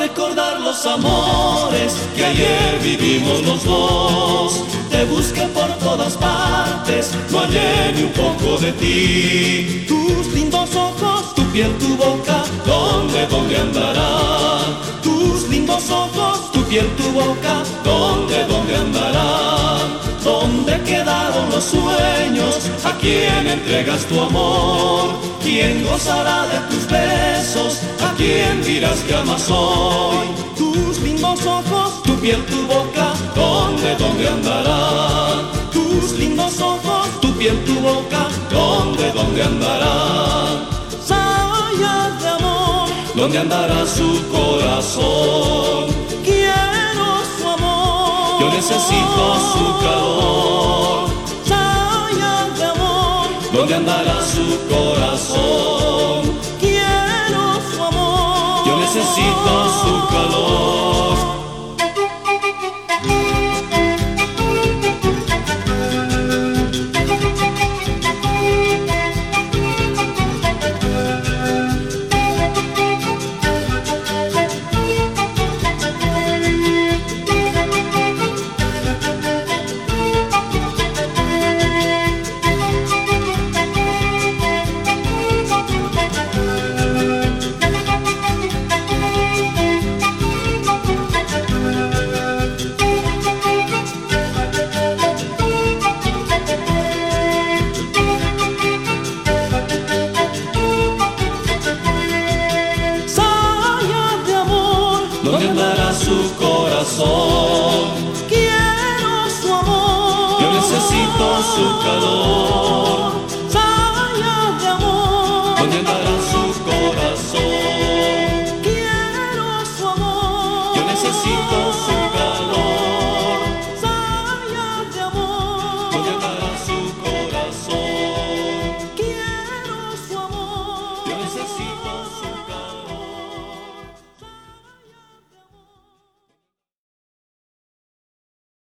recordar los amores que ayer vivimos los dos, te busqué por todas partes, no hallé ni un poco de ti. Tus lindos ojos, tu piel, tu boca, ¿dónde, dónde andarán? Tus lindos ojos, tu piel, tu boca, ¿dónde, dónde andarán? ¿Dónde quedaron los sueños? ¿A quién entregas tu amor? ¿Quién gozará de tus besos? ¿A quién dirás que amas hoy? Tus lindos ojos, tu piel, tu boca, ¿dónde, dónde andarán? Tus lindos ojos, tu piel, tu boca, ¿dónde, dónde andarán? Saya de amor, ¿dónde andará su corazón? Quiero su amor, yo necesito su calor. Su corazón?